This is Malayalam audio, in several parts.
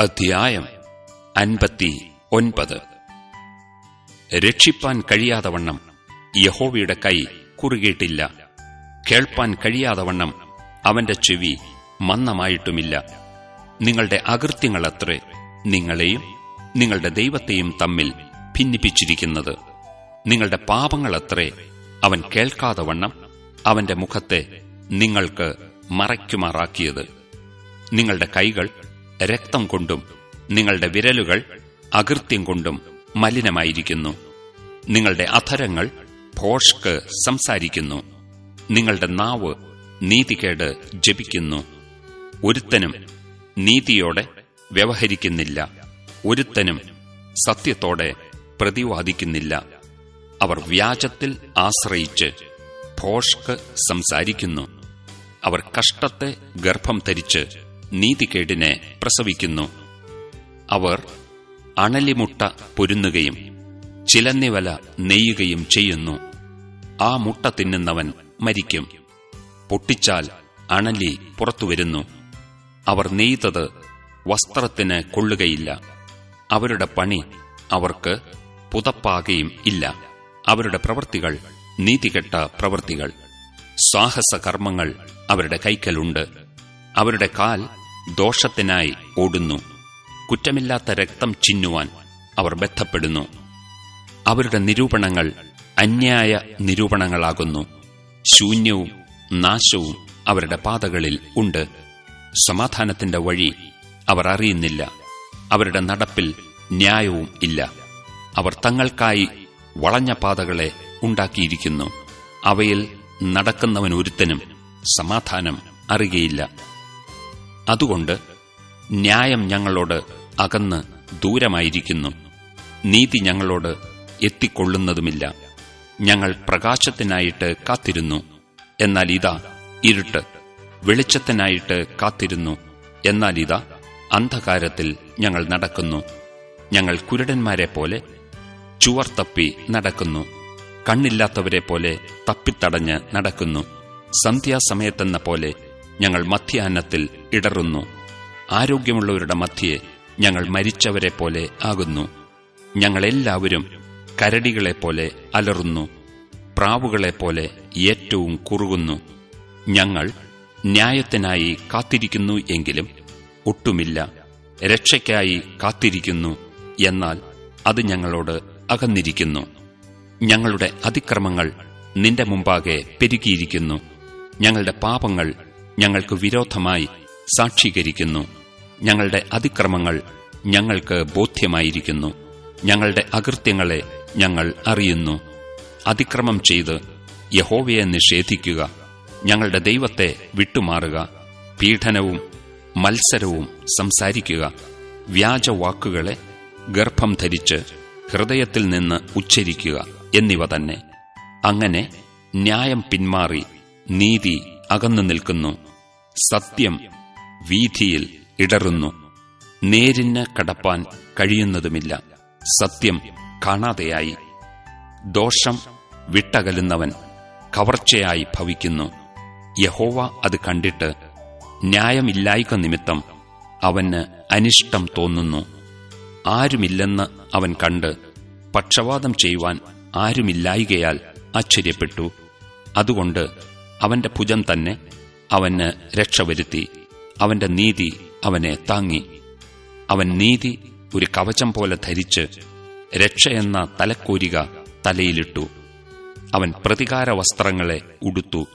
അധ്യായം അൻപത്തി ഒൻപത്. രക്ഷിപ്പാൻ കഴിയാതവണ്ണം യഹോവയുടെ കൈ കുറുകിയിട്ടില്ല കേൾപ്പാൻ കഴിയാതവണ്ണം അവന്റെ ചെവി മന്നമായിട്ടുമില്ല നിങ്ങളുടെ അകൃത്യങ്ങളത്രേ നിങ്ങളെയും നിങ്ങളുടെ ദൈവത്തെയും തമ്മിൽ ഭിന്നിപ്പിച്ചിരിക്കുന്നത്. നിങ്ങളുടെ പാപങ്ങളത്രേ അവൻ കേൾക്കാതവണ്ണം അവന്റെ മുഖത്തെ നിങ്ങൾക്ക് മറയ്ക്കുമാറാക്കിയത്. നിങ്ങളുടെ കൈകൾ രക്തം കൊണ്ടും നിങ്ങളുടെ വിരലുകൾ അകൃത്യം കൊണ്ടും മലിനമായിരിക്കുന്നു. നിങ്ങളുടെ അധരങ്ങൾ ഭോഷ്ക്ക് സംസാരിക്കുന്നു. നിങ്ങളുടെ നാവ് നീതികേട് ജപിക്കുന്നു. ഒരുത്തനും നീതിയോടെ വ്യവഹരിക്കുന്നില്ല. ഒരുത്തനും സത്യത്തോടെ പ്രതിവാദിക്കുന്നില്ല. അവർ വ്യാജത്തിൽ ആശ്രയിച്ച് ഭോഷ്ക്ക് സംസാരിക്കുന്നു. അവർ കഷ്ടത്തെ ഗർഭം ധരിച്ച് നീതികേടിനെ പ്രസവിക്കുന്നു. അവർ അണലിമുട്ട പൊരുന്നുകയും ചിലന്നിവല നെയ്യുകയും ചെയ്യുന്നു. ആ മുട്ട തിന്നുന്നവൻ മരിക്കും. പൊട്ടിച്ചാൽ അണലി പുറത്തുവരുന്നു. അവർ നെയ്തത് വസ്ത്രത്തിന് കൊള്ളുകയില്ല. അവരുടെ പണി അവർക്ക് പുതപ്പാകുകയും ഇല്ല. അവരുടെ പ്രവൃത്തികൾ നീതികെട്ട പ്രവൃത്തികൾ. സാഹസകർമ്മങ്ങൾ അവരുടെ കൈക്കലുണ്ട്. അവരുടെ കാൽ ദോഷത്തിനായി ഓടുന്നു. കുറ്റമില്ലാത്ത രക്തം ചിന്നുവാൻ അവർ ബന്ധപ്പെടുന്നു അവരുടെ നിരൂപണങ്ങൾ അന്യായ നിരൂപണങ്ങളാകുന്നു. ശൂന്യവും നാശവും അവരുടെ പാതകളിൽ ഉണ്ട്. സമാധാനത്തിന്റെ വഴി അവർ അറിയുന്നില്ല. അവരുടെ നടപ്പിൽ ന്യായവും ഇല്ല. അവർ തങ്ങൾക്കായി വളഞ്ഞ പാതകളെ ഉണ്ടാക്കിയിരിക്കുന്നു. അവയിൽ നടക്കുന്നവൻ ഒരുത്തനും സമാധാനം അറിയുകയില്ല. അതുകൊണ്ട് ന്യായം ഞങ്ങളോട് അകന്ന് ദൂരമായിരിക്കുന്നു. നീതി ഞങ്ങളോട് എത്തിക്കൊള്ളുന്നതുമില്ല. ഞങ്ങൾ പ്രകാശത്തിനായിട്ട് കാത്തിരുന്നു. എന്നാൽ ഇതാ ഇരുട്ട്. വെളിച്ചത്തിനായിട്ട് കാത്തിരുന്നു. എന്നാൽ ഇതാ അന്ധകാരത്തിൽ ഞങ്ങൾ നടക്കുന്നു. ഞങ്ങൾ കുരുടന്മാരെ പോലെ ചുവർ തപ്പി നടക്കുന്നു. കണ്ണില്ലാത്തവരെ പോലെ തപ്പിത്തടഞ്ഞ് നടക്കുന്നു. സന്ധ്യാസമയത്തെന്ന പോലെ ഞങ്ങൾ മധ്യാഹ്നത്തിൽ ഇടറുന്നു. ആരോഗ്യമുള്ളവരുടെ മധ്യേ ഞങ്ങൾ മരിച്ചവരെ പോലെ ആകുന്നു. ഞങ്ങളെല്ലാവരും കരടികളെപ്പോലെ അലറുന്നു. പ്രാവുകളെപ്പോലെ ഏറ്റവും കുറുകുന്നു. ഞങ്ങൾ ന്യായത്തിനായി കാത്തിരിക്കുന്നു എങ്കിലും ഒട്ടുമില്ല. രക്ഷയ്ക്കായി കാത്തിരിക്കുന്നു എന്നാൽ അത് ഞങ്ങളോട് അകന്നിരിക്കുന്നു. ഞങ്ങളുടെ അതിക്രമങ്ങൾ നിന്റെ മുമ്പാകെ പെരുകിയിരിക്കുന്നു. ഞങ്ങളുടെ പാപങ്ങൾ ഞങ്ങൾക്ക് വിരോധമായി സാക്ഷീകരിക്കുന്നു. ഞങ്ങളുടെ അതിക്രമങ്ങൾ ഞങ്ങൾക്ക് ബോധ്യമായിരിക്കുന്നു. ഞങ്ങളുടെ അകൃത്യങ്ങളെ ഞങ്ങൾ അറിയുന്നു. അതിക്രമം ചെയ്ത് യഹോവയെ നിഷേധിക്കുക. ഞങ്ങളുടെ ദൈവത്തെ വിട്ടുമാറുക. പീഡനവും മത്സരവും സംസാരിക്കുക. വ്യാജവാക്കുകളെ ഗർഭം ധരിച്ച് ഹൃദയത്തിൽ നിന്ന് ഉച്ചരിക്കുക എന്നിവ തന്നെ. അങ്ങനെ ന്യായം പിന്മാറി നീതി അകന്നു നിൽക്കുന്നു. സത്യം വീഥിയിൽ ഇടറുന്നു. നേരിന് കടപ്പാൻ കഴിയുന്നതുമില്ല. സത്യം കാണാതെയായി. ദോഷം വിട്ടകലുന്നവൻ കവർച്ചയായി ഭവിക്കുന്നു. യഹോവ അത് കണ്ടിട്ട് ന്യായമില്ലായ്ക നിമിത്തം അവന് അനിഷ്ടം തോന്നുന്നു. ആരുമില്ലെന്ന് അവൻ കണ്ട് പക്ഷവാദം ചെയ്യുവാൻ ആരുമില്ലായികയാൽ ആശ്ചര്യപ്പെട്ടു. അതുകൊണ്ട് അവന്റെ ഭുജം തന്നെ അവന് രക്ഷവരുത്തി അവന്റെ നീതി അവനെ താങ്ങി. അവൻ നീതി ഒരു കവചം പോലെ ധരിച്ച് രക്ഷയെന്ന തലക്കോരിക തലയിലിട്ടു. അവൻ പ്രതികാര വസ്ത്രങ്ങളെ ഉടുത്തു.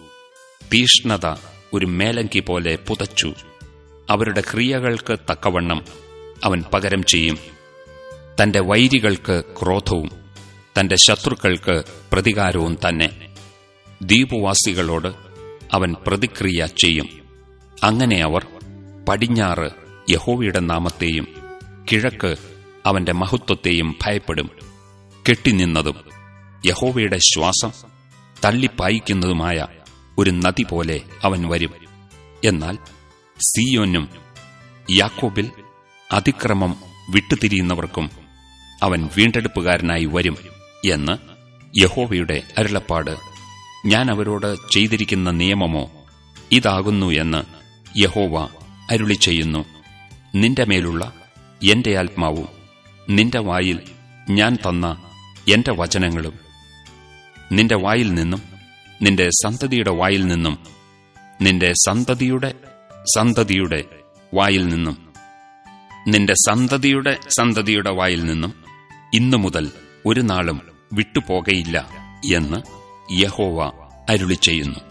തീഷ്ണത ഒരു മേലങ്കി പോലെ പുതച്ചു. അവരുടെ ക്രിയകൾക്ക് തക്കവണ്ണം അവൻ പകരം ചെയ്യും. തന്റെ വൈരികൾക്ക് ക്രോധവും തന്റെ ശത്രുക്കൾക്ക് പ്രതികാരവും തന്നെ. ദ്വീപുവാസികളോട് അവൻ പ്രതിക്രിയ ചെയ്യും. അങ്ങനെ അവർ പടിഞ്ഞാറ് യഹോവയുടെ നാമത്തെയും കിഴക്ക് അവന്റെ മഹത്വത്തെയും ഭയപ്പെടും. കെട്ടിനിന്നതും യഹോവയുടെ ശ്വാസം തള്ളിപ്പായിക്കുന്നതുമായ ഒരു നദി പോലെ അവൻ വരും. എന്നാൽ സിയോനും യാക്കോബിൽ അതിക്രമം വിട്ടുതിരിയുന്നവർക്കും അവൻ വീണ്ടെടുപ്പുകാരനായി വരും എന്ന് യഹോവയുടെ അരുളപ്പാട് ഞാൻ അവരോട് ചെയ്തിരിക്കുന്ന നിയമമോ ഇതാകുന്നു എന്ന് യഹോവ അരുളി ചെയ്യുന്നു. നിന്റെ മേലുള്ള എന്റെ ആത്മാവും നിന്റെ വായിൽ ഞാൻ തന്ന എന്റെ വചനങ്ങളും നിന്റെ വായിൽ നിന്നും നിന്റെ സന്തതിയുടെ വായിൽ നിന്നും നിന്റെ സന്തതിയുടെ സന്തതിയുടെ വായിൽ നിന്നും നിന്റെ സന്തതിയുടെ സന്തതിയുടെ വായിൽ നിന്നും ഇന്നു മുതൽ ഒരു നാളും വിട്ടുപോകയില്ല എന്ന് യഹോവ അരുളി ചെയ്യുന്നു